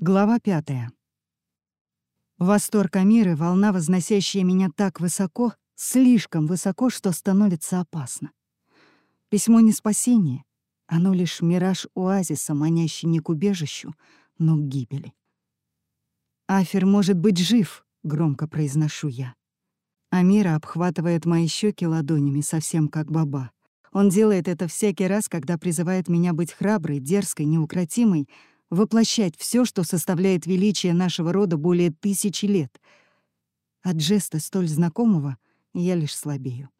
Глава пятая. Восторг Амиры — волна, возносящая меня так высоко, слишком высоко, что становится опасно. Письмо не спасение, оно лишь мираж оазиса, манящий не к убежищу, но к гибели. «Афер может быть жив», — громко произношу я. Амира обхватывает мои щеки ладонями, совсем как баба. Он делает это всякий раз, когда призывает меня быть храброй, дерзкой, неукротимой, воплощать все, что составляет величие нашего рода более тысячи лет. От жеста столь знакомого я лишь слабею.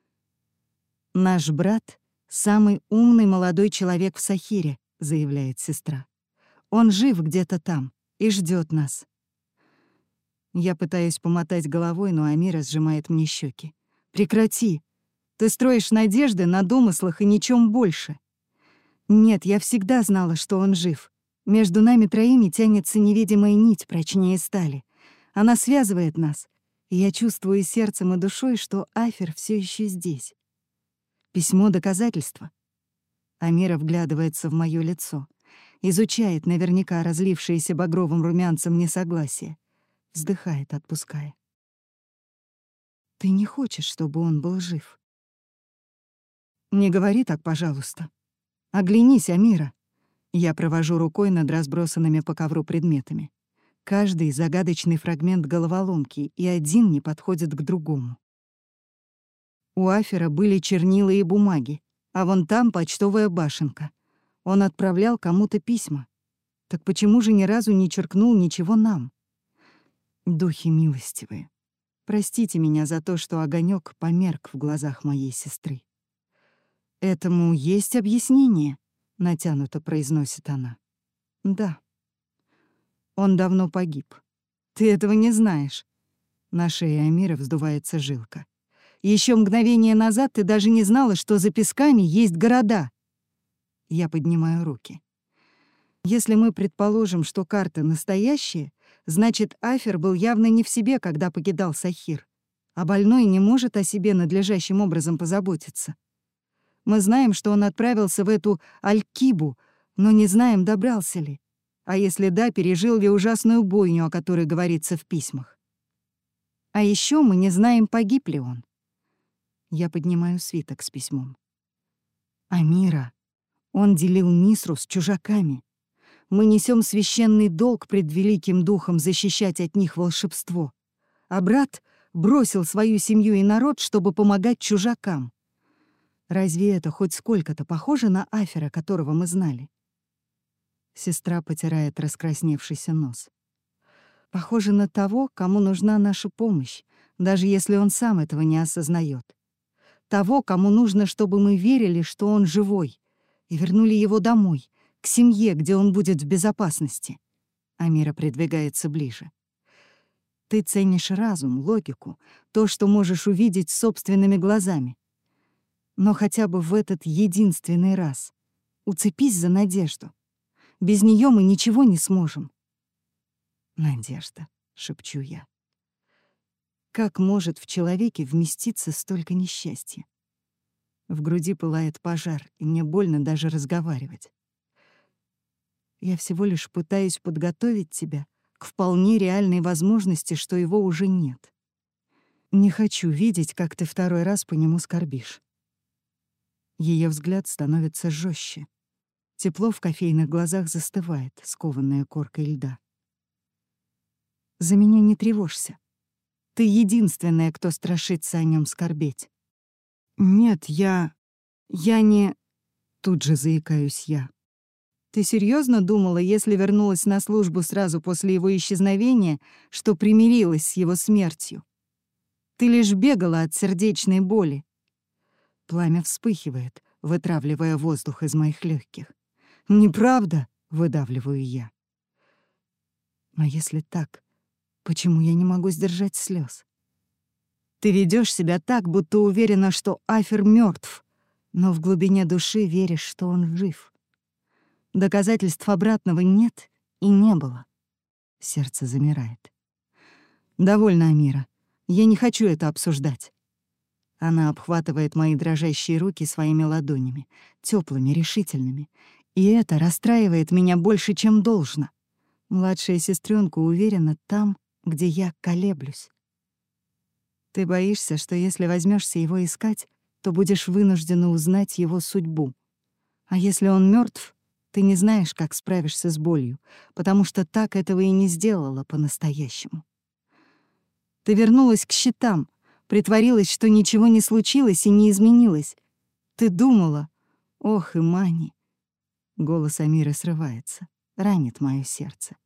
«Наш брат — самый умный молодой человек в Сахире», — заявляет сестра. «Он жив где-то там и ждет нас». Я пытаюсь помотать головой, но Амира сжимает мне щеки. «Прекрати! Ты строишь надежды на домыслах и ничем больше». «Нет, я всегда знала, что он жив. Между нами троими тянется невидимая нить прочнее стали. Она связывает нас, и я чувствую сердцем и душой, что Афер все еще здесь. Письмо — доказательство. Амира вглядывается в мое лицо, изучает наверняка разлившееся багровым румянцем несогласие, вздыхает, отпуская. Ты не хочешь, чтобы он был жив? Не говори так, пожалуйста. Оглянись, Амира. Я провожу рукой над разбросанными по ковру предметами. Каждый — загадочный фрагмент головоломки, и один не подходит к другому. У Афера были чернила и бумаги, а вон там почтовая башенка. Он отправлял кому-то письма. Так почему же ни разу не черкнул ничего нам? Духи милостивые, простите меня за то, что огонек померк в глазах моей сестры. Этому есть объяснение —— натянуто произносит она. «Да. Он давно погиб. Ты этого не знаешь». На шее Амира вздувается жилка. Еще мгновение назад ты даже не знала, что за песками есть города». Я поднимаю руки. Если мы предположим, что карта настоящая, значит, Афер был явно не в себе, когда покидал Сахир, а больной не может о себе надлежащим образом позаботиться. Мы знаем, что он отправился в эту Алькибу, но не знаем, добрался ли. А если да, пережил ли ужасную бойню, о которой говорится в письмах. А еще мы не знаем, погиб ли он. Я поднимаю свиток с письмом. Амира. Он делил Мисру с чужаками. Мы несем священный долг пред великим духом защищать от них волшебство. А брат бросил свою семью и народ, чтобы помогать чужакам. Разве это хоть сколько-то похоже на Афера, которого мы знали? Сестра потирает раскрасневшийся нос. Похоже на того, кому нужна наша помощь, даже если он сам этого не осознает. Того, кому нужно, чтобы мы верили, что он живой, и вернули его домой, к семье, где он будет в безопасности. Амира придвигается ближе. Ты ценишь разум, логику, то, что можешь увидеть собственными глазами. Но хотя бы в этот единственный раз уцепись за надежду. Без нее мы ничего не сможем. «Надежда», — шепчу я. Как может в человеке вместиться столько несчастья? В груди пылает пожар, и мне больно даже разговаривать. Я всего лишь пытаюсь подготовить тебя к вполне реальной возможности, что его уже нет. Не хочу видеть, как ты второй раз по нему скорбишь. Ее взгляд становится жестче. Тепло в кофейных глазах застывает, скованное коркой льда. «За меня не тревожься. Ты единственная, кто страшится о нем скорбеть». «Нет, я... я не...» Тут же заикаюсь я. «Ты серьезно думала, если вернулась на службу сразу после его исчезновения, что примирилась с его смертью? Ты лишь бегала от сердечной боли. Пламя вспыхивает, вытравливая воздух из моих легких. «Неправда!» — выдавливаю я. Но если так, почему я не могу сдержать слез? Ты ведешь себя так, будто уверена, что Афер мертв, но в глубине души веришь, что он жив. Доказательств обратного нет и не было. Сердце замирает. «Довольно, Амира. Я не хочу это обсуждать. Она обхватывает мои дрожащие руки своими ладонями, теплыми, решительными. И это расстраивает меня больше, чем должно. Младшая сестренка уверена там, где я колеблюсь. Ты боишься, что если возьмешься его искать, то будешь вынуждена узнать его судьбу. А если он мертв, ты не знаешь, как справишься с болью, потому что так этого и не сделала по-настоящему. Ты вернулась к счетам, притворилась, что ничего не случилось и не изменилось. Ты думала, ох, и Мани. Голос Амира срывается, ранит мое сердце.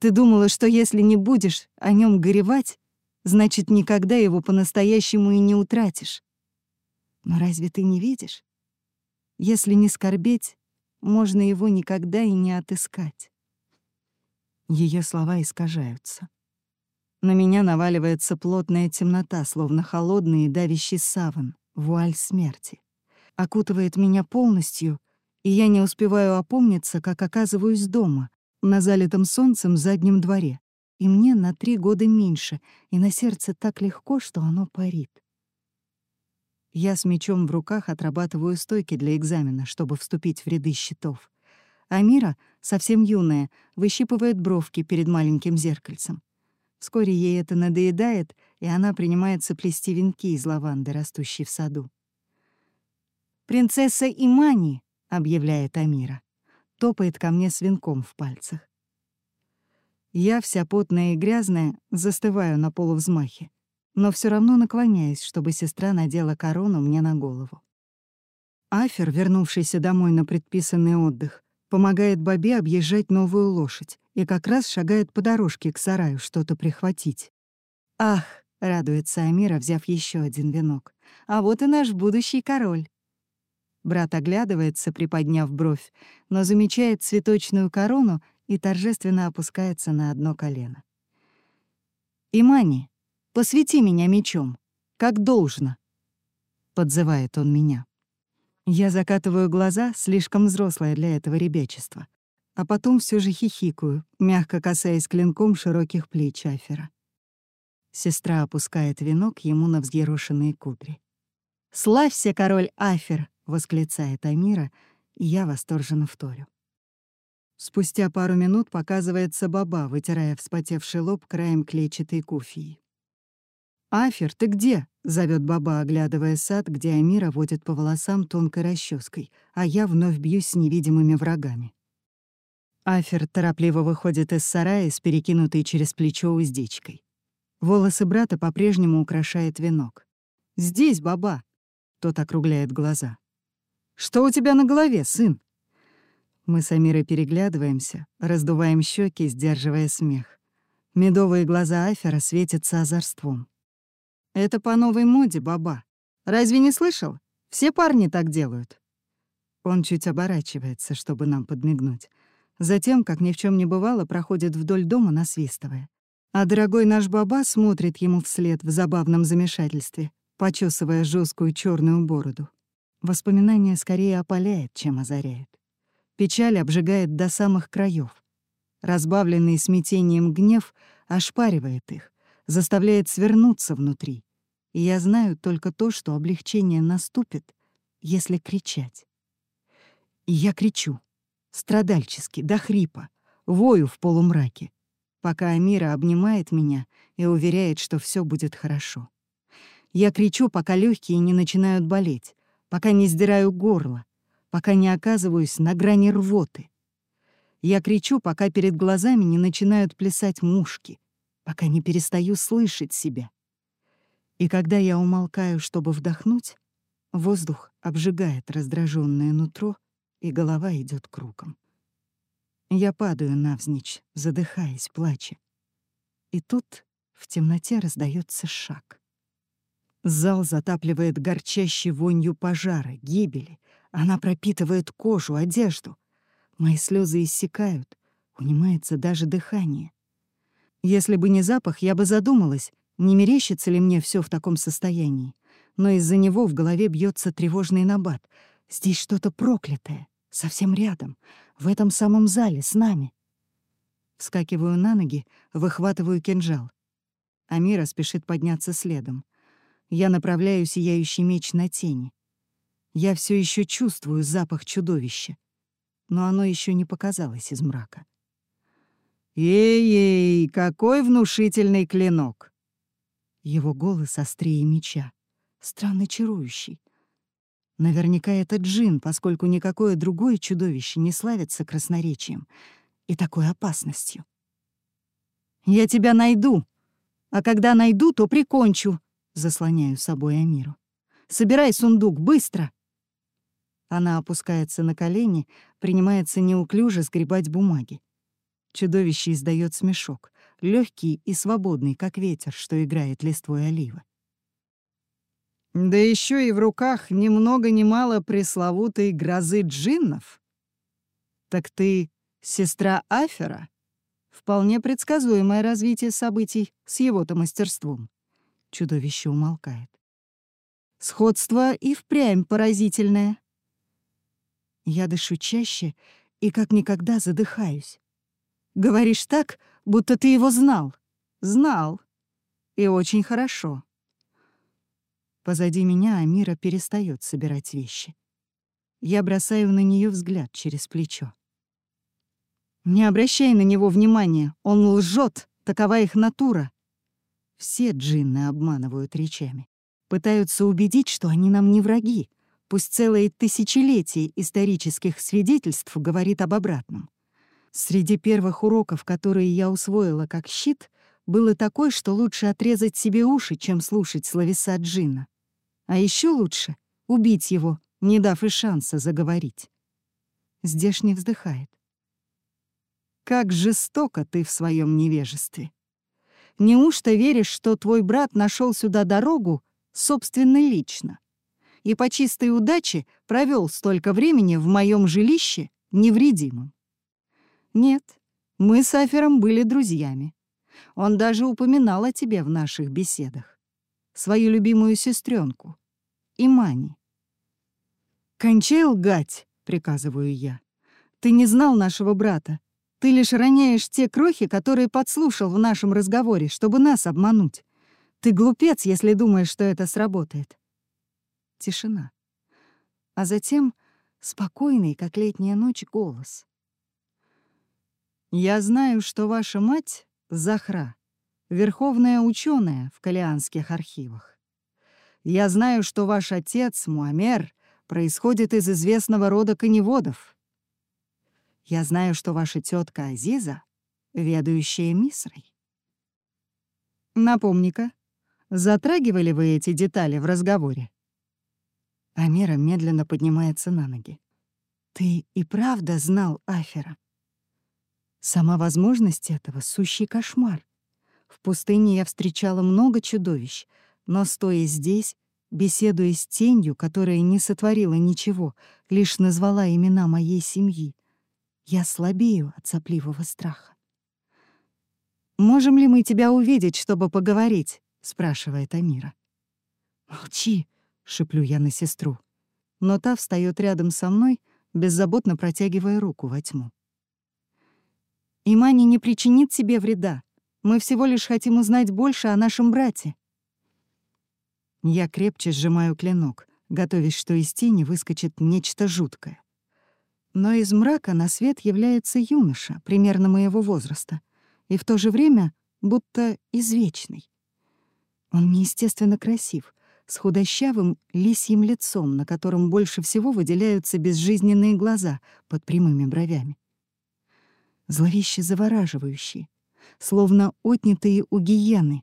Ты думала, что если не будешь о нем горевать, значит, никогда его по-настоящему и не утратишь. Но разве ты не видишь? Если не скорбеть, можно его никогда и не отыскать. Ее слова искажаются. На меня наваливается плотная темнота, словно холодный и давящий саван, вуаль смерти. Окутывает меня полностью, и я не успеваю опомниться, как оказываюсь дома, на залитом солнцем заднем дворе. И мне на три года меньше, и на сердце так легко, что оно парит. Я с мечом в руках отрабатываю стойки для экзамена, чтобы вступить в ряды щитов. Амира, совсем юная, выщипывает бровки перед маленьким зеркальцем. Вскоре ей это надоедает, и она принимается плести венки из лаванды, растущей в саду. «Принцесса Имани!» — объявляет Амира. Топает ко мне с венком в пальцах. Я, вся потная и грязная, застываю на полувзмахе но все равно наклоняюсь, чтобы сестра надела корону мне на голову. Афер, вернувшийся домой на предписанный отдых, помогает Бабе объезжать новую лошадь и как раз шагает по дорожке к сараю что-то прихватить. «Ах!» — радуется Амира, взяв еще один венок. «А вот и наш будущий король!» Брат оглядывается, приподняв бровь, но замечает цветочную корону и торжественно опускается на одно колено. «Имани, Посвети меня мечом, как должно. Подзывает он меня. Я закатываю глаза, слишком взрослая для этого ребячества. А потом все же хихикаю, мягко касаясь клинком широких плеч Афера. Сестра опускает венок ему на взъерошенные кудри. «Славься, король Афер!» — восклицает Амира, и я восторженно вторю. Спустя пару минут показывается баба, вытирая вспотевший лоб краем клетчатой куфии. «Афер, ты где?» — зовет баба, оглядывая сад, где Амира водит по волосам тонкой расческой, а я вновь бьюсь с невидимыми врагами. Афер торопливо выходит из сарая с перекинутой через плечо уздечкой. Волосы брата по-прежнему украшает венок. «Здесь, баба!» — тот округляет глаза. «Что у тебя на голове, сын?» Мы с Амирой переглядываемся, раздуваем щеки, сдерживая смех. Медовые глаза Афера светятся озорством. Это по новой моде, баба. Разве не слышал? Все парни так делают. Он чуть оборачивается, чтобы нам подмигнуть. Затем, как ни в чем не бывало, проходит вдоль дома, насвистывая. А дорогой наш баба смотрит ему вслед в забавном замешательстве, почесывая жесткую черную бороду. Воспоминание скорее опаляет, чем озаряет. Печаль обжигает до самых краев. Разбавленный смятением гнев ошпаривает их заставляет свернуться внутри. И я знаю только то, что облегчение наступит, если кричать. И я кричу, страдальчески, до хрипа, вою в полумраке, пока Амира обнимает меня и уверяет, что все будет хорошо. Я кричу, пока легкие не начинают болеть, пока не сдираю горло, пока не оказываюсь на грани рвоты. Я кричу, пока перед глазами не начинают плясать мушки, пока не перестаю слышать себя. И когда я умолкаю, чтобы вдохнуть, воздух обжигает раздраженное нутро, и голова идет кругом. Я падаю навзничь, задыхаясь, плача. И тут в темноте раздается шаг. Зал затапливает горчащей вонью пожара, гибели. Она пропитывает кожу, одежду. Мои слезы иссякают, унимается даже дыхание. Если бы не запах, я бы задумалась, не мерещится ли мне все в таком состоянии. Но из-за него в голове бьется тревожный набат. Здесь что-то проклятое, совсем рядом, в этом самом зале, с нами. Вскакиваю на ноги, выхватываю кинжал. Амира спешит подняться следом. Я направляю сияющий меч на тени. Я все еще чувствую запах чудовища, но оно еще не показалось из мрака. «Эй-эй, какой внушительный клинок!» Его голос острее меча, странно чарующий. Наверняка это джин, поскольку никакое другое чудовище не славится красноречием и такой опасностью. «Я тебя найду, а когда найду, то прикончу», — заслоняю собой Амиру. «Собирай сундук, быстро!» Она опускается на колени, принимается неуклюже сгребать бумаги. Чудовище издает смешок, легкий и свободный, как ветер, что играет листвой оливы. Да еще и в руках ни много ни мало пресловутой грозы джиннов. Так ты сестра Афера? Вполне предсказуемое развитие событий с его-то мастерством. Чудовище умолкает. Сходство и впрямь поразительное. Я дышу чаще и как никогда задыхаюсь. Говоришь так, будто ты его знал. Знал. И очень хорошо. Позади меня Амира перестает собирать вещи. Я бросаю на нее взгляд через плечо. Не обращай на него внимания, он лжет, такова их натура. Все джинны обманывают речами. Пытаются убедить, что они нам не враги, Пусть целые тысячелетия исторических свидетельств говорит об обратном. Среди первых уроков, которые я усвоила как щит, было такое, что лучше отрезать себе уши, чем слушать словеса Джина. А еще лучше — убить его, не дав и шанса заговорить. Здешний вздыхает. Как жестоко ты в своем невежестве. Неужто веришь, что твой брат нашел сюда дорогу собственно лично? и по чистой удаче провел столько времени в моем жилище невредимым. Нет, мы с Афером были друзьями. Он даже упоминал о тебе в наших беседах. Свою любимую сестренку, Имани. «Кончай лгать», — приказываю я. «Ты не знал нашего брата. Ты лишь роняешь те крохи, которые подслушал в нашем разговоре, чтобы нас обмануть. Ты глупец, если думаешь, что это сработает. Тишина. А затем спокойный, как летняя ночь, голос. «Я знаю, что ваша мать — Захра, верховная ученая в Калианских архивах. Я знаю, что ваш отец, Муамер, происходит из известного рода коневодов. Я знаю, что ваша тетка Азиза — ведающая Мисрой. Напомни-ка, затрагивали вы эти детали в разговоре? Амира медленно поднимается на ноги. «Ты и правда знал Афера?» Сама возможность этого — сущий кошмар. В пустыне я встречала много чудовищ, но, стоя здесь, беседуя с тенью, которая не сотворила ничего, лишь назвала имена моей семьи, я слабею от сопливого страха. «Можем ли мы тебя увидеть, чтобы поговорить?» — спрашивает Амира. «Молчи», — шиплю я на сестру. Но та встает рядом со мной, беззаботно протягивая руку во тьму. «Имани не причинит тебе вреда. Мы всего лишь хотим узнать больше о нашем брате». Я крепче сжимаю клинок, готовясь, что из тени выскочит нечто жуткое. Но из мрака на свет является юноша, примерно моего возраста, и в то же время будто извечный. Он неестественно красив — с худощавым лисьим лицом, на котором больше всего выделяются безжизненные глаза под прямыми бровями. Зловеще завораживающие, словно отнятые у гиены,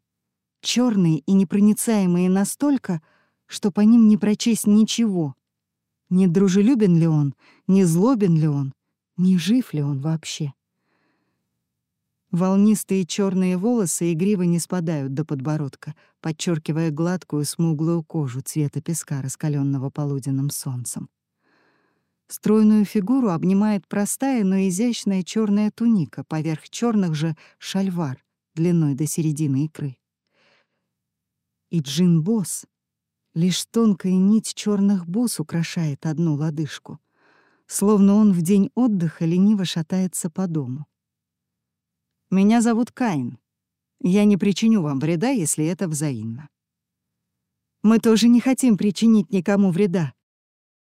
черные и непроницаемые настолько, что по ним не прочесть ничего. Не дружелюбен ли он, не злобен ли он, не жив ли он вообще. Волнистые черные волосы игриво не спадают до подбородка, подчеркивая гладкую смуглую кожу цвета песка, раскаленного полуденным солнцем. Стройную фигуру обнимает простая, но изящная черная туника, поверх черных же шальвар длиной до середины икры. И джин-босс, лишь тонкая нить черных бус украшает одну лодыжку, словно он в день отдыха лениво шатается по дому. Меня зовут Каин. Я не причиню вам вреда, если это взаимно. Мы тоже не хотим причинить никому вреда.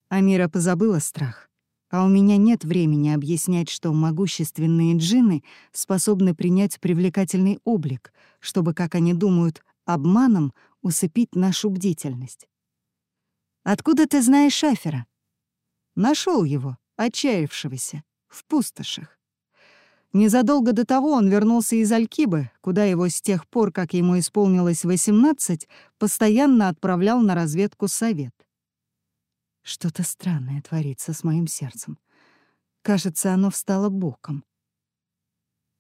Амира позабыла страх. А у меня нет времени объяснять, что могущественные джинны способны принять привлекательный облик, чтобы, как они думают, обманом усыпить нашу бдительность. «Откуда ты знаешь Шафера?» Нашел его, отчаявшегося, в пустошах. Незадолго до того он вернулся из Алькибы, куда его с тех пор, как ему исполнилось 18, постоянно отправлял на разведку совет. Что-то странное творится с моим сердцем. Кажется, оно встало боком.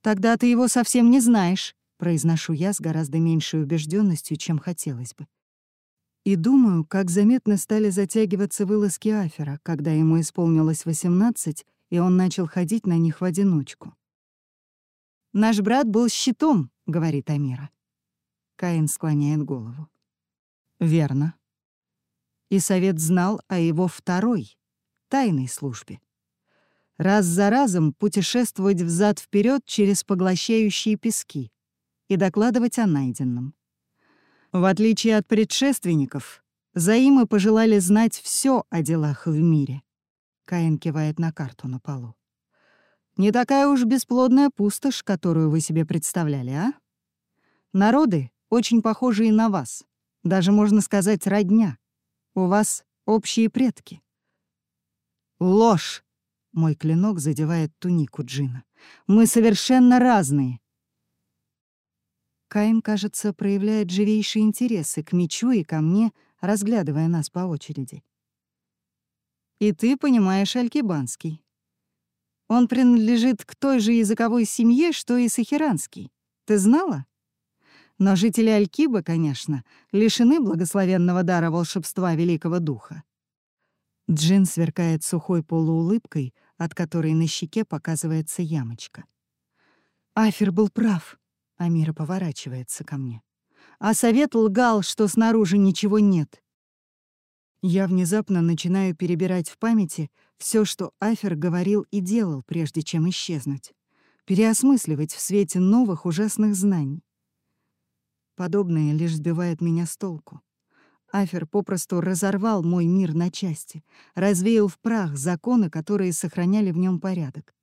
«Тогда ты его совсем не знаешь», — произношу я с гораздо меньшей убежденностью, чем хотелось бы. И думаю, как заметно стали затягиваться вылазки Афера, когда ему исполнилось 18, и он начал ходить на них в одиночку. «Наш брат был щитом», — говорит Амира. Каин склоняет голову. «Верно. И совет знал о его второй, тайной службе. Раз за разом путешествовать взад вперед через поглощающие пески и докладывать о найденном. В отличие от предшественников, Заимы пожелали знать все о делах в мире. Каин кивает на карту на полу. Не такая уж бесплодная пустошь, которую вы себе представляли, а? Народы, очень похожие на вас. Даже, можно сказать, родня. У вас общие предки. Ложь! Мой клинок задевает тунику Джина. Мы совершенно разные. Каин, кажется, проявляет живейшие интересы к мечу и ко мне, разглядывая нас по очереди. И ты понимаешь алькибанский. Он принадлежит к той же языковой семье, что и Сахиранский. Ты знала? Но жители Алькиба, конечно, лишены благословенного дара волшебства Великого Духа. Джин сверкает сухой полуулыбкой, от которой на щеке показывается ямочка. Афер был прав. Амира поворачивается ко мне. А совет лгал, что снаружи ничего нет. Я внезапно начинаю перебирать в памяти все, что Афер говорил и делал, прежде чем исчезнуть, переосмысливать в свете новых ужасных знаний. Подобное лишь сбивает меня с толку. Афер попросту разорвал мой мир на части, развеял в прах законы, которые сохраняли в нем порядок.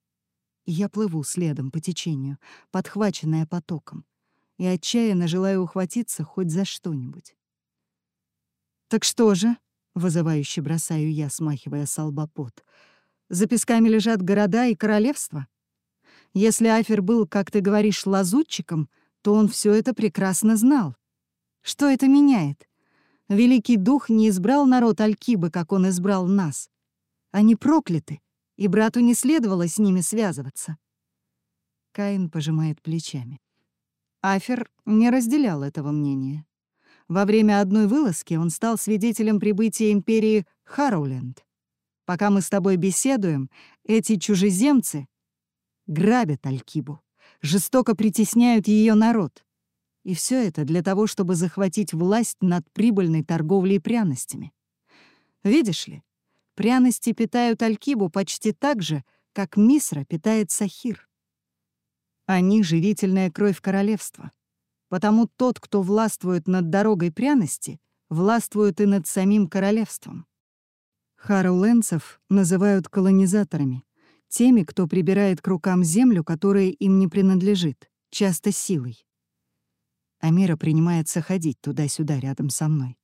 И я плыву следом по течению, подхваченная потоком, и отчаянно желаю ухватиться хоть за что-нибудь. «Так что же?» Вызывающе бросаю я, смахивая с. За песками лежат города и королевства. Если Афер был, как ты говоришь, лазутчиком, то он все это прекрасно знал. Что это меняет? Великий Дух не избрал народ Алькибы, как он избрал нас. Они прокляты, и брату не следовало с ними связываться. Каин пожимает плечами. Афер не разделял этого мнения. Во время одной вылазки он стал свидетелем прибытия империи Харуленд. Пока мы с тобой беседуем, эти чужеземцы грабят Алькибу, жестоко притесняют ее народ. И все это для того, чтобы захватить власть над прибыльной торговлей пряностями. Видишь ли, пряности питают Алькибу почти так же, как Мисра питает Сахир. Они — живительная кровь королевства. Потому тот, кто властвует над дорогой пряности, властвует и над самим королевством. Харуленцев называют колонизаторами, теми, кто прибирает к рукам землю, которая им не принадлежит, часто силой. Амира принимается ходить туда-сюда рядом со мной.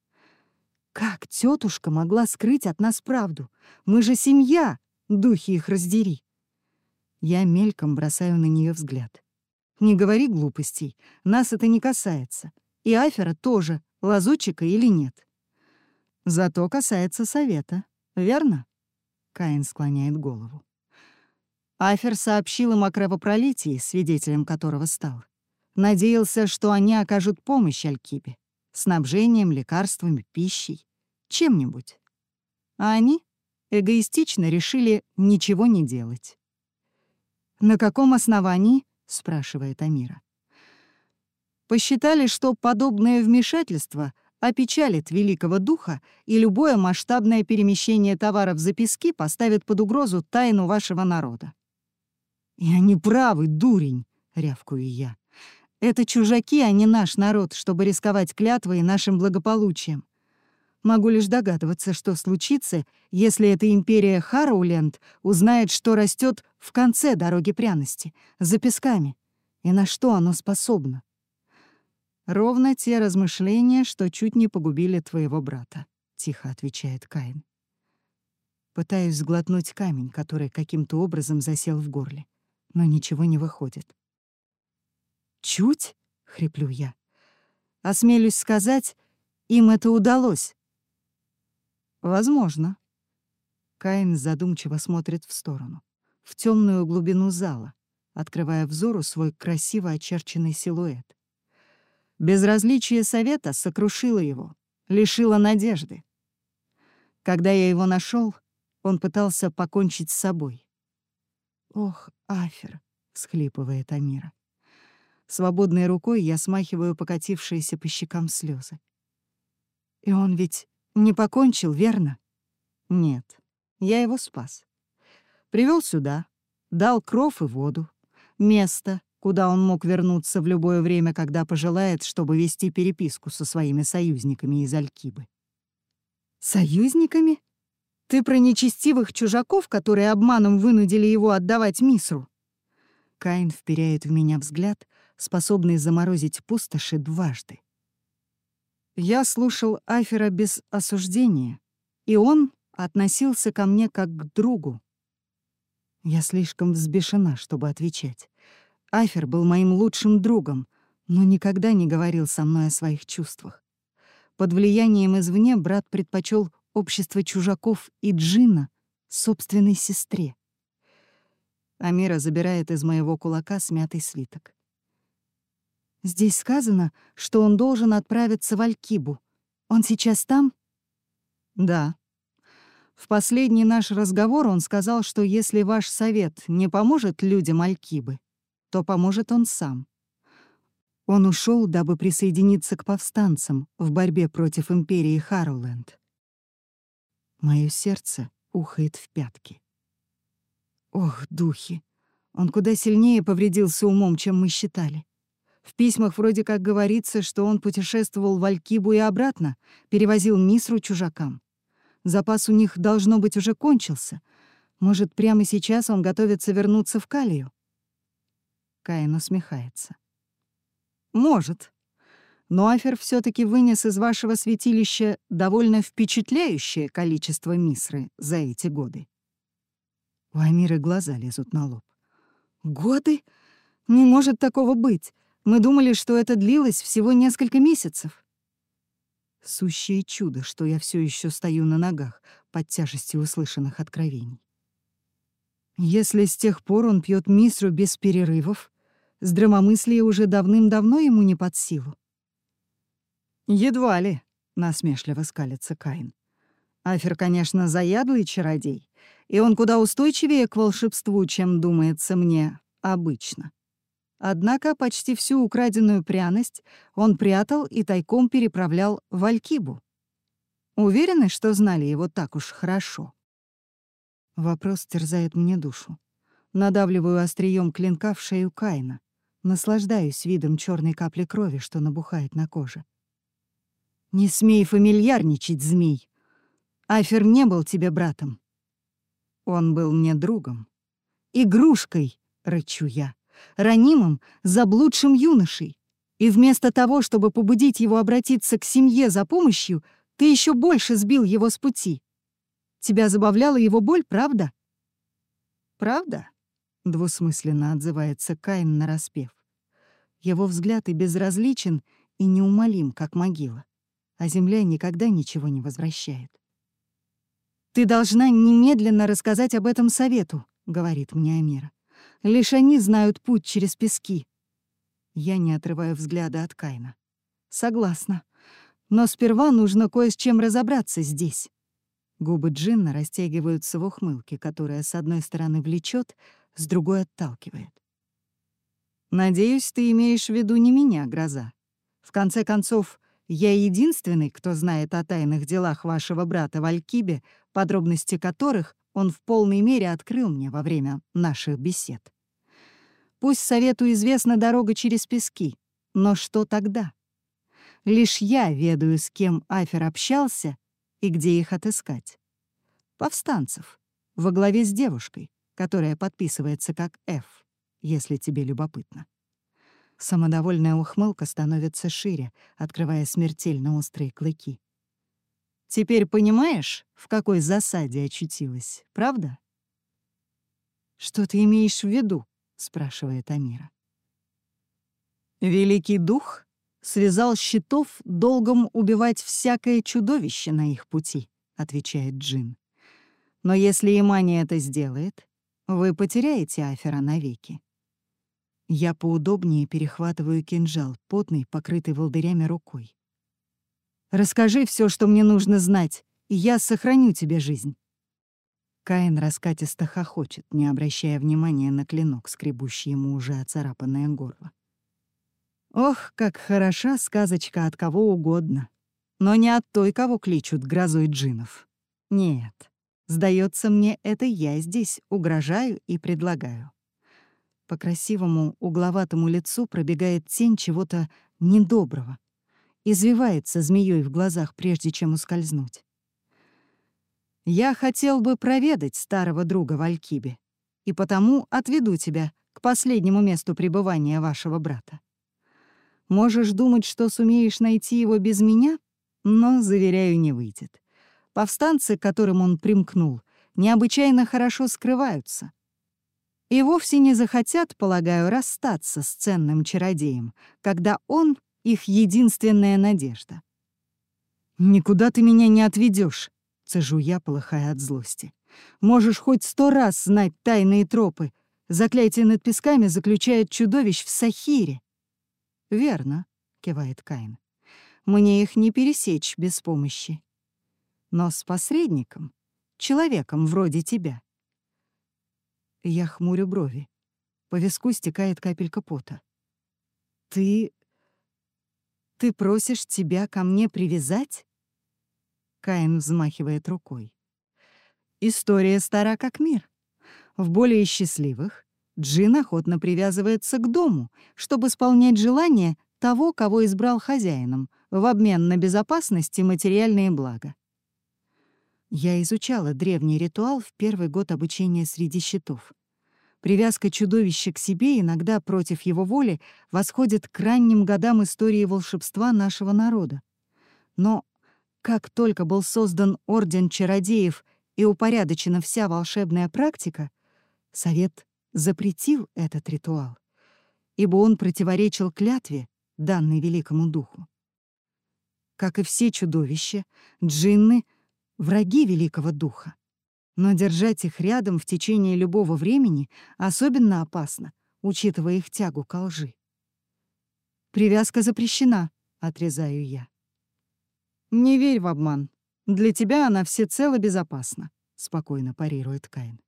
Как тетушка могла скрыть от нас правду? Мы же семья, духи их раздери. Я мельком бросаю на нее взгляд. Не говори глупостей, нас это не касается. И Афера тоже, лазутчика или нет. Зато касается совета, верно? Каин склоняет голову. Афер сообщил им о кровопролитии, свидетелем которого стал. Надеялся, что они окажут помощь Алькибе. Снабжением, лекарствами, пищей. Чем-нибудь. А они эгоистично решили ничего не делать. На каком основании? — спрашивает Амира. Посчитали, что подобное вмешательство опечалит великого духа, и любое масштабное перемещение товаров за пески поставит под угрозу тайну вашего народа. «И они правы, дурень!» — рявкую я. «Это чужаки, а не наш народ, чтобы рисковать клятвой и нашим благополучием. Могу лишь догадываться, что случится, если эта империя Харауленд узнает, что растет в конце дороги пряности, за песками, и на что оно способно. «Ровно те размышления, что чуть не погубили твоего брата», — тихо отвечает Каин. Пытаюсь сглотнуть камень, который каким-то образом засел в горле, но ничего не выходит. «Чуть?» — хриплю я. «Осмелюсь сказать, им это удалось». «Возможно». Каин задумчиво смотрит в сторону, в темную глубину зала, открывая взору свой красиво очерченный силуэт. Безразличие совета сокрушило его, лишило надежды. Когда я его нашел, он пытался покончить с собой. «Ох, Афер!» — схлипывает Амира. Свободной рукой я смахиваю покатившиеся по щекам слезы. «И он ведь не покончил, верно?» «Нет, я его спас. Привел сюда, дал кров и воду, место, куда он мог вернуться в любое время, когда пожелает, чтобы вести переписку со своими союзниками из Алькибы. «Союзниками? Ты про нечестивых чужаков, которые обманом вынудили его отдавать Мисру?» Каин вперяет в меня взгляд, способный заморозить пустоши дважды. Я слушал Афера без осуждения, и он относился ко мне как к другу. Я слишком взбешена, чтобы отвечать. Афер был моим лучшим другом, но никогда не говорил со мной о своих чувствах. Под влиянием извне брат предпочел общество чужаков и джина собственной сестре. Амира забирает из моего кулака смятый свиток. Здесь сказано, что он должен отправиться в Алькибу. Он сейчас там? Да. В последний наш разговор он сказал, что если ваш совет не поможет людям Алькибы, то поможет он сам. Он ушел, дабы присоединиться к повстанцам в борьбе против империи Харуленд. Мое сердце ухает в пятки. Ох, духи! Он куда сильнее повредился умом, чем мы считали. В письмах вроде как говорится, что он путешествовал в Алькибу и обратно, перевозил Мисру чужакам. Запас у них, должно быть, уже кончился. Может, прямо сейчас он готовится вернуться в Калию? Каин усмехается. «Может. Но Афер все таки вынес из вашего святилища довольно впечатляющее количество мисры за эти годы». У Амиры глаза лезут на лоб. «Годы? Не может такого быть. Мы думали, что это длилось всего несколько месяцев». Сущее чудо, что я все еще стою на ногах под тяжестью услышанных откровений. Если с тех пор он пьет мисру без перерывов, Здравомыслие уже давным-давно ему не под силу. «Едва ли», — насмешливо скалится Каин. Афер, конечно, заядлый чародей, и он куда устойчивее к волшебству, чем думается мне обычно. Однако почти всю украденную пряность он прятал и тайком переправлял в Алькибу. Уверены, что знали его так уж хорошо? Вопрос терзает мне душу. Надавливаю острием клинка в шею Каина. Наслаждаюсь видом черной капли крови, что набухает на коже. «Не смей фамильярничать, змей! Афер не был тебе братом. Он был мне другом. Игрушкой, — рычу я, — ранимым, заблудшим юношей. И вместо того, чтобы побудить его обратиться к семье за помощью, ты еще больше сбил его с пути. Тебя забавляла его боль, правда? Правда? — двусмысленно отзывается Каин нараспев. Его взгляд и безразличен, и неумолим, как могила. А земля никогда ничего не возвращает. «Ты должна немедленно рассказать об этом совету», — говорит мне Амира. «Лишь они знают путь через пески». Я не отрываю взгляда от Кайна. «Согласна. Но сперва нужно кое с чем разобраться здесь». Губы Джинна растягиваются в ухмылке, которая с одной стороны влечет, с другой отталкивает. «Надеюсь, ты имеешь в виду не меня, Гроза. В конце концов, я единственный, кто знает о тайных делах вашего брата в Алькибе, подробности которых он в полной мере открыл мне во время наших бесед. Пусть совету известна дорога через пески, но что тогда? Лишь я ведаю, с кем Афер общался и где их отыскать. Повстанцев, во главе с девушкой, которая подписывается как F, если тебе любопытно. Самодовольная ухмылка становится шире, открывая смертельно острые клыки. Теперь понимаешь, в какой засаде очутилась, правда? «Что ты имеешь в виду?» — спрашивает Амира. Великий дух связал щитов долгом убивать всякое чудовище на их пути, отвечает Джин. Но если Имани это сделает, вы потеряете Афера навеки. Я поудобнее перехватываю кинжал, потный, покрытый волдырями рукой. «Расскажи все, что мне нужно знать, и я сохраню тебе жизнь». Каин раскатисто хохочет, не обращая внимания на клинок, скребущий ему уже оцарапанное горло. Ох, как хороша сказочка от кого угодно, но не от той, кого кличут грозой джинов. Нет, сдается мне, это я здесь угрожаю и предлагаю. По красивому угловатому лицу пробегает тень чего-то недоброго. Извивается змеей в глазах, прежде чем ускользнуть. «Я хотел бы проведать старого друга в Алькибе, и потому отведу тебя к последнему месту пребывания вашего брата. Можешь думать, что сумеешь найти его без меня, но, заверяю, не выйдет. Повстанцы, к которым он примкнул, необычайно хорошо скрываются — и вовсе не захотят, полагаю, расстаться с ценным чародеем, когда он — их единственная надежда. «Никуда ты меня не отведешь, цежу я, полыхая от злости. «Можешь хоть сто раз знать тайные тропы. Заклятие над песками заключает чудовищ в Сахире». «Верно», — кивает Каин. «Мне их не пересечь без помощи. Но с посредником, человеком вроде тебя, я хмурю брови. По виску стекает капелька пота. «Ты... ты просишь тебя ко мне привязать?» Каин взмахивает рукой. История стара как мир. В более счастливых Джин охотно привязывается к дому, чтобы исполнять желания того, кого избрал хозяином, в обмен на безопасность и материальные блага. Я изучала древний ритуал в первый год обучения среди щитов. Привязка чудовища к себе иногда против его воли восходит к ранним годам истории волшебства нашего народа. Но как только был создан Орден Чародеев и упорядочена вся волшебная практика, Совет запретил этот ритуал, ибо он противоречил клятве, данной Великому Духу. Как и все чудовища, джинны враги великого духа. Но держать их рядом в течение любого времени особенно опасно, учитывая их тягу к лжи. «Привязка запрещена», — отрезаю я. «Не верь в обман. Для тебя она всецело безопасна», — спокойно парирует Каин.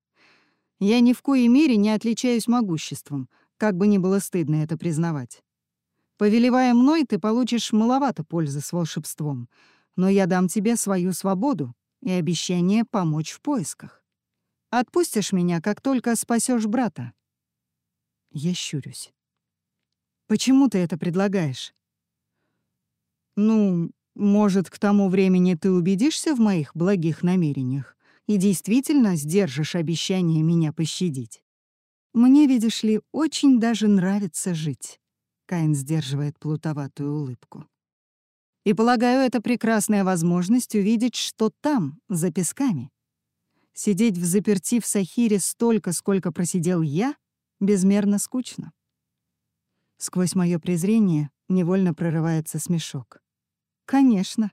«Я ни в коей мере не отличаюсь могуществом, как бы ни было стыдно это признавать. Повелевая мной, ты получишь маловато пользы с волшебством, но я дам тебе свою свободу и обещание помочь в поисках. Отпустишь меня, как только спасешь брата. Я щурюсь. Почему ты это предлагаешь? Ну, может, к тому времени ты убедишься в моих благих намерениях и действительно сдержишь обещание меня пощадить. Мне, видишь ли, очень даже нравится жить. Каин сдерживает плутоватую улыбку. И полагаю, это прекрасная возможность увидеть, что там, за песками. Сидеть в заперти в Сахире столько, сколько просидел я, безмерно скучно. Сквозь мое презрение невольно прорывается смешок. «Конечно.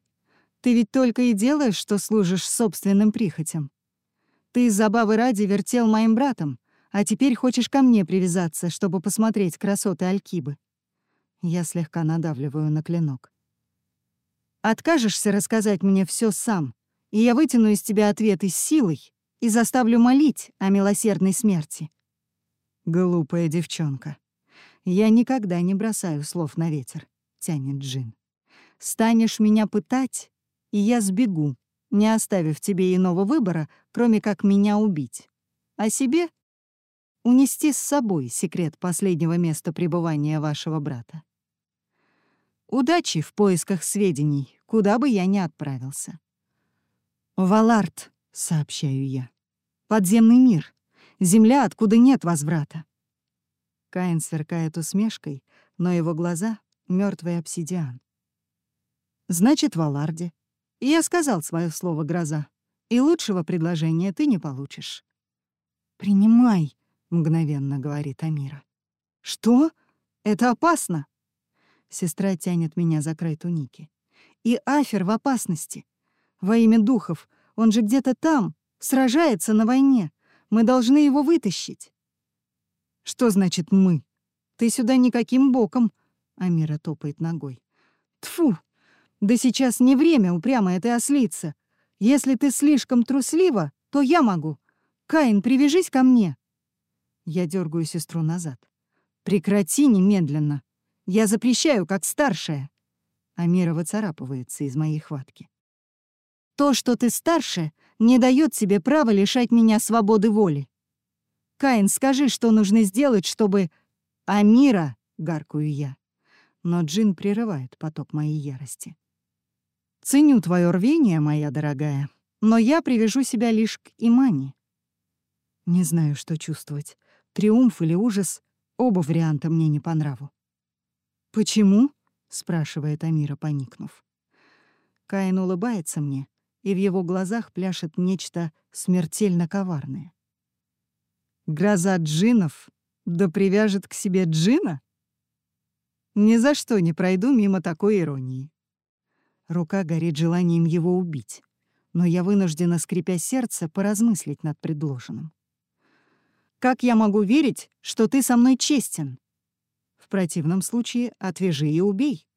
Ты ведь только и делаешь, что служишь собственным прихотям. Ты из забавы ради вертел моим братом, а теперь хочешь ко мне привязаться, чтобы посмотреть красоты Алькибы». Я слегка надавливаю на клинок. Откажешься рассказать мне все сам, и я вытяну из тебя ответы силой и заставлю молить о милосердной смерти. Глупая девчонка. Я никогда не бросаю слов на ветер, тянет Джин. Станешь меня пытать, и я сбегу, не оставив тебе иного выбора, кроме как меня убить. А себе унести с собой секрет последнего места пребывания вашего брата. Удачи в поисках сведений, куда бы я ни отправился. «Валард», — сообщаю я. «Подземный мир. Земля, откуда нет возврата». Каин сверкает усмешкой, но его глаза — мертвый обсидиан. «Значит, в Аларде. Я сказал свое слово «гроза», и лучшего предложения ты не получишь». «Принимай», — мгновенно говорит Амира. «Что? Это опасно!» Сестра тянет меня за край туники. «И Афер в опасности. Во имя духов. Он же где-то там, сражается на войне. Мы должны его вытащить». «Что значит «мы»? Ты сюда никаким боком», — Амира топает ногой. Тфу, Да сейчас не время, упрямая ты ослица. Если ты слишком труслива, то я могу. Каин, привяжись ко мне». Я дергаю сестру назад. «Прекрати немедленно. Я запрещаю, как старшая». Амира выцарапывается из моей хватки. «То, что ты старше, не дает себе права лишать меня свободы воли. Каин, скажи, что нужно сделать, чтобы... Амира!» — гаркую я. Но Джин прерывает поток моей ярости. «Ценю твое рвение, моя дорогая, но я привяжу себя лишь к Имани». Не знаю, что чувствовать. Триумф или ужас — оба варианта мне не по нраву. «Почему?» — спрашивает Амира, поникнув. Каин улыбается мне, и в его глазах пляшет нечто смертельно коварное. Гроза джинов да привяжет к себе джина? Ни за что не пройду мимо такой иронии. Рука горит желанием его убить, но я вынуждена, скрипя сердце, поразмыслить над предложенным. «Как я могу верить, что ты со мной честен?» Противном случае отвяжи и убей.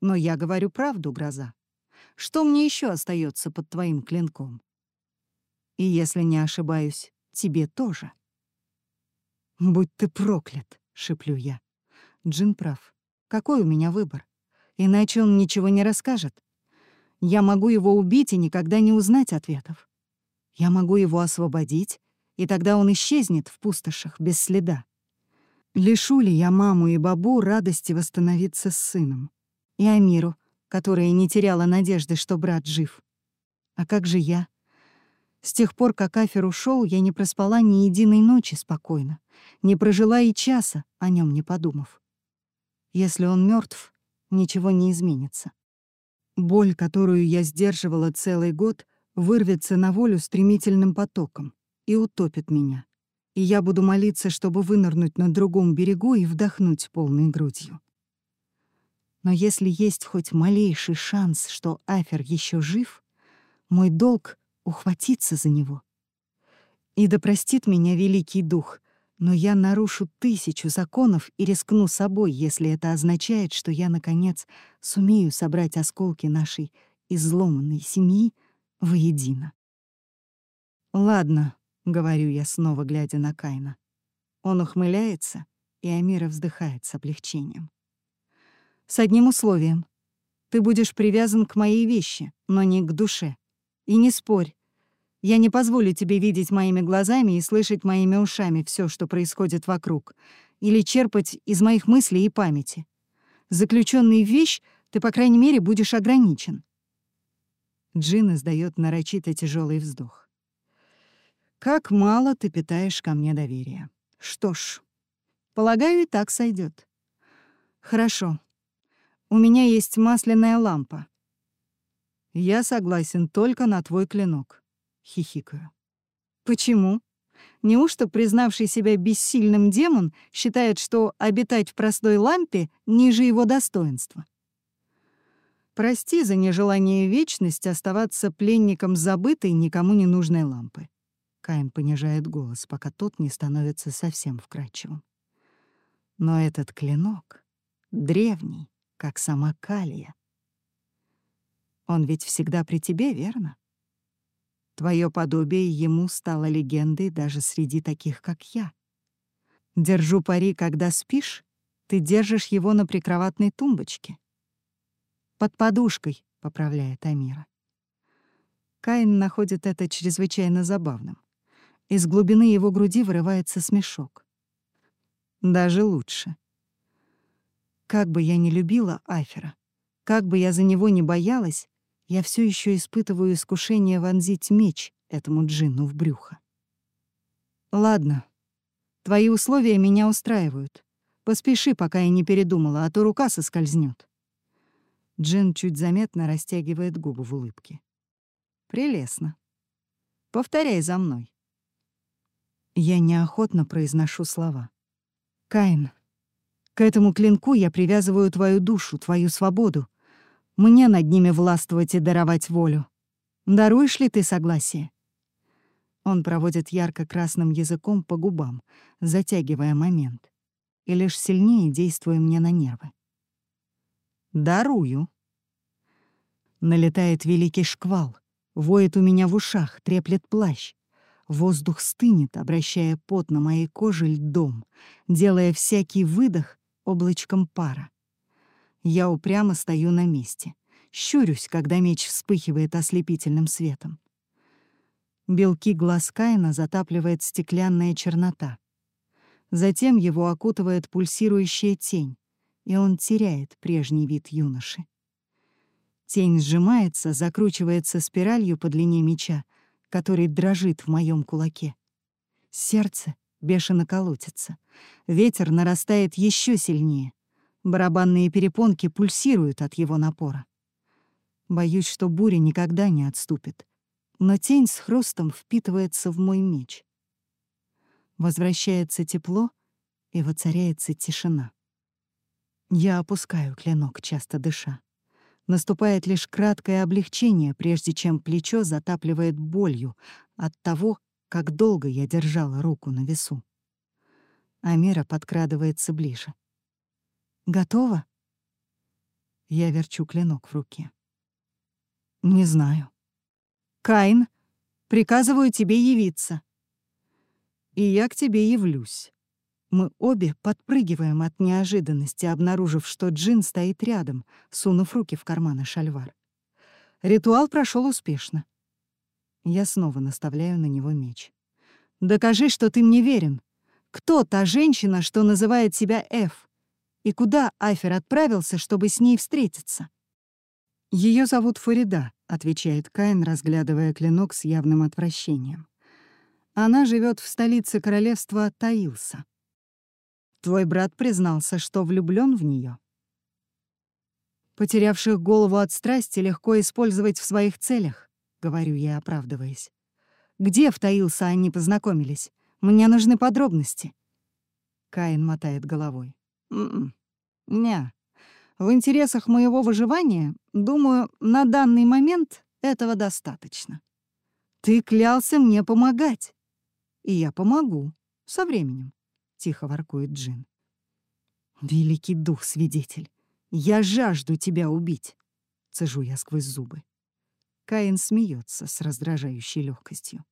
Но я говорю правду, гроза. Что мне еще остается под твоим клинком? И если не ошибаюсь, тебе тоже. «Будь ты проклят!» — шеплю я. Джин прав. Какой у меня выбор? Иначе он ничего не расскажет. Я могу его убить и никогда не узнать ответов. Я могу его освободить, и тогда он исчезнет в пустошах без следа. Лишу ли я маму и бабу радости восстановиться с сыном? И Амиру, которая не теряла надежды, что брат жив? А как же я? С тех пор, как Афер ушел, я не проспала ни единой ночи спокойно, не прожила и часа, о нем не подумав. Если он мертв, ничего не изменится. Боль, которую я сдерживала целый год, вырвется на волю стремительным потоком и утопит меня. И я буду молиться, чтобы вынырнуть на другом берегу и вдохнуть полной грудью. Но если есть хоть малейший шанс, что Афер еще жив, мой долг ухватиться за него. И да простит меня великий дух, но я нарушу тысячу законов и рискну собой, если это означает, что я, наконец, сумею собрать осколки нашей изломанной семьи воедино. «Ладно», — говорю я, снова глядя на Кайна. Он ухмыляется, и Амира вздыхает с облегчением. «С одним условием. Ты будешь привязан к моей вещи, но не к душе. И не спорь. Я не позволю тебе видеть моими глазами и слышать моими ушами все, что происходит вокруг, или черпать из моих мыслей и памяти. Заключенный в вещь, ты, по крайней мере, будешь ограничен. Джин издает нарочито тяжелый вздох. Как мало ты питаешь ко мне доверия. Что ж, полагаю, и так сойдет. Хорошо. У меня есть масляная лампа. «Я согласен только на твой клинок», — хихикаю. «Почему? Неужто признавший себя бессильным демон считает, что обитать в простой лампе ниже его достоинства?» «Прости за нежелание вечность оставаться пленником забытой, никому не нужной лампы». Каин понижает голос, пока тот не становится совсем вкрадчивым. «Но этот клинок древний, как сама Калия. Он ведь всегда при тебе, верно? Твое подобие ему стало легендой даже среди таких, как я. Держу пари, когда спишь, ты держишь его на прикроватной тумбочке. Под подушкой, — поправляет Амира. Каин находит это чрезвычайно забавным. Из глубины его груди вырывается смешок. Даже лучше. Как бы я ни любила Афера, как бы я за него ни боялась, я все еще испытываю искушение вонзить меч этому джинну в брюхо. Ладно, твои условия меня устраивают. Поспеши, пока я не передумала, а то рука соскользнет. Джин чуть заметно растягивает губы в улыбке. Прелестно. Повторяй за мной. Я неохотно произношу слова. Каин, к этому клинку я привязываю твою душу, твою свободу. Мне над ними властвовать и даровать волю. Даруешь ли ты согласие? Он проводит ярко-красным языком по губам, затягивая момент, и лишь сильнее действуя мне на нервы. «Дарую». Налетает великий шквал, воет у меня в ушах, треплет плащ. Воздух стынет, обращая пот на моей коже льдом, делая всякий выдох облачком пара. Я упрямо стою на месте, щурюсь, когда меч вспыхивает ослепительным светом. Белки глаз Каина затапливает стеклянная чернота. Затем его окутывает пульсирующая тень, и он теряет прежний вид юноши. Тень сжимается, закручивается спиралью по длине меча, который дрожит в моем кулаке. Сердце бешено колотится. Ветер нарастает еще сильнее. Барабанные перепонки пульсируют от его напора. Боюсь, что буря никогда не отступит. Но тень с хрустом впитывается в мой меч. Возвращается тепло, и воцаряется тишина. Я опускаю клинок, часто дыша. Наступает лишь краткое облегчение, прежде чем плечо затапливает болью от того, как долго я держала руку на весу. Амира подкрадывается ближе. Готова? Я верчу клинок в руке. Не знаю. Каин, приказываю тебе явиться. И я к тебе явлюсь. Мы обе подпрыгиваем от неожиданности, обнаружив, что Джин стоит рядом, сунув руки в карманы шальвар. Ритуал прошел успешно. Я снова наставляю на него меч. «Докажи, что ты мне верен. Кто та женщина, что называет себя Эф? и куда Айфер отправился, чтобы с ней встретиться. Ее зовут Фарида», — отвечает Каин, разглядывая клинок с явным отвращением. «Она живет в столице королевства Таилса. Твой брат признался, что влюблен в нее. «Потерявших голову от страсти легко использовать в своих целях», — говорю я, оправдываясь. «Где в они познакомились? Мне нужны подробности». Каин мотает головой. М-м. Не. В интересах моего выживания, думаю, на данный момент этого достаточно. Ты клялся мне помогать. И я помогу. Со временем. Тихо воркует Джин. Великий дух, свидетель. Я жажду тебя убить. Цежу я сквозь зубы. Каин смеется с раздражающей легкостью.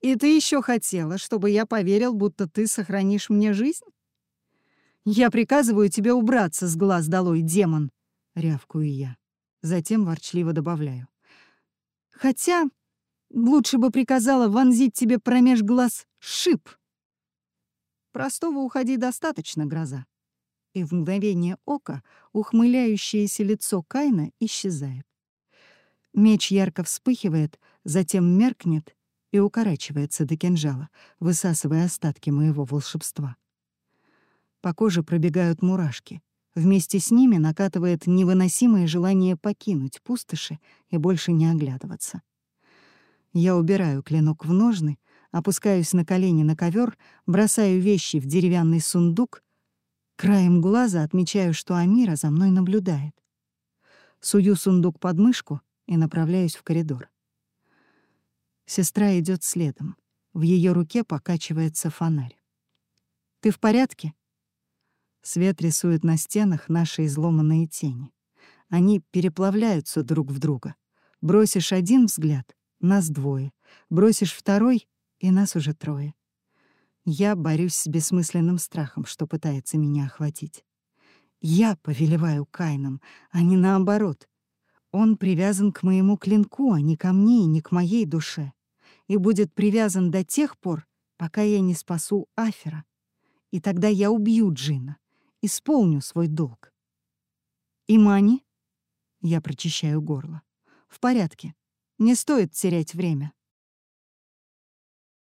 «И ты еще хотела, чтобы я поверил, будто ты сохранишь мне жизнь?» «Я приказываю тебе убраться с глаз долой, демон!» — рявкую я. Затем ворчливо добавляю. «Хотя лучше бы приказала вонзить тебе промеж глаз шип!» Простого уходи достаточно, гроза. И в мгновение ока ухмыляющееся лицо Кайна исчезает. Меч ярко вспыхивает, затем меркнет и укорачивается до кинжала, высасывая остатки моего волшебства. По коже пробегают мурашки. Вместе с ними накатывает невыносимое желание покинуть пустоши и больше не оглядываться. Я убираю клинок в ножны, опускаюсь на колени на ковер, бросаю вещи в деревянный сундук. Краем глаза отмечаю, что Амира за мной наблюдает. Сую сундук под мышку и направляюсь в коридор. Сестра идет следом. В ее руке покачивается фонарь. «Ты в порядке?» Свет рисует на стенах наши изломанные тени. Они переплавляются друг в друга. Бросишь один взгляд — нас двое. Бросишь второй — и нас уже трое. Я борюсь с бессмысленным страхом, что пытается меня охватить. Я повелеваю Кайном, а не наоборот. Он привязан к моему клинку, а не ко мне и не к моей душе. И будет привязан до тех пор, пока я не спасу Афера. И тогда я убью Джина исполню свой долг. Имани, я прочищаю горло, В порядке. Не стоит терять время.